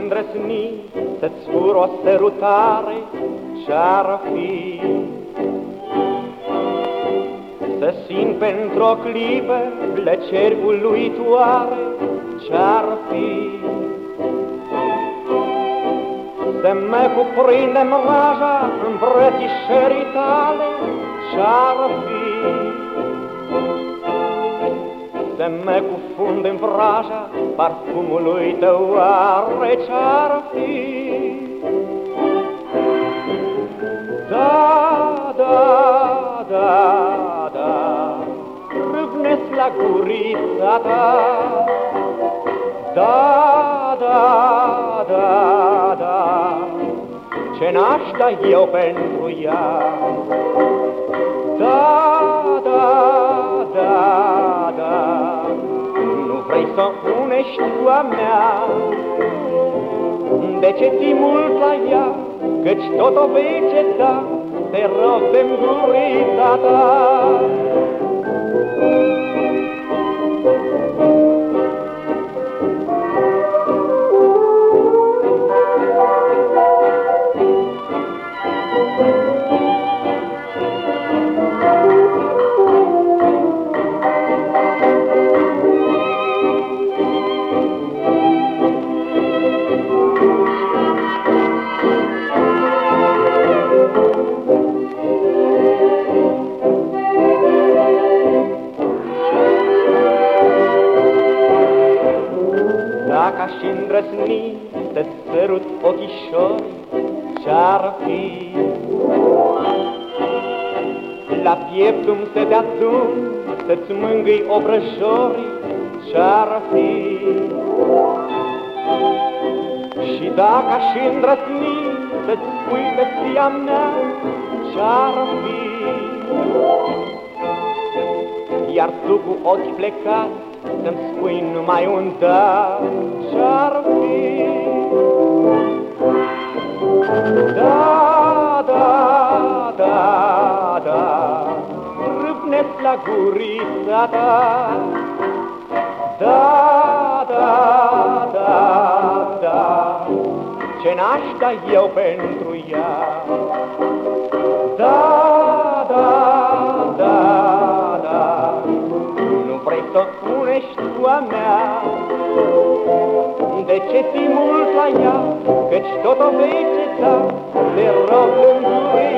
îndrăsni Să-ți fur o sărutare ce-ar fi. Să simt pentru o clipă plăceri uluitoare ce-ar fi. Să mă cuprinde mraja îmbrățișării tale ce-ar fi Să mă cufund în vraja parfumului tău oare ce-ar fi. Da, da, da, da Râvnesc la gurița ta. Da, da, da, da Ce n-aș da eu pentru ea? Da, da, să unești cu a mea. De ce ți mult la ea? Căci tot o vei ceta Te rog de-mi gurita ta aș îndrăsni să-ți sărut ochișori, Ce-ar fi? La pieptul să te adun, să-ți mângâi obrăjori, Ce-ar fi? Și dacă aș îndrăsni să-ți spui pe fia mea, Ce-ar fi? Iar tu cu ochi plecați să-mi spui numai un da la gurița ta. Da, da, da, da, ce n-aș da eu pentru ea. Da, da, da, da, nu vrei să unești cu a mea. De ce ți mult la ea, căci tot o vei ceta, te rog în ta ta.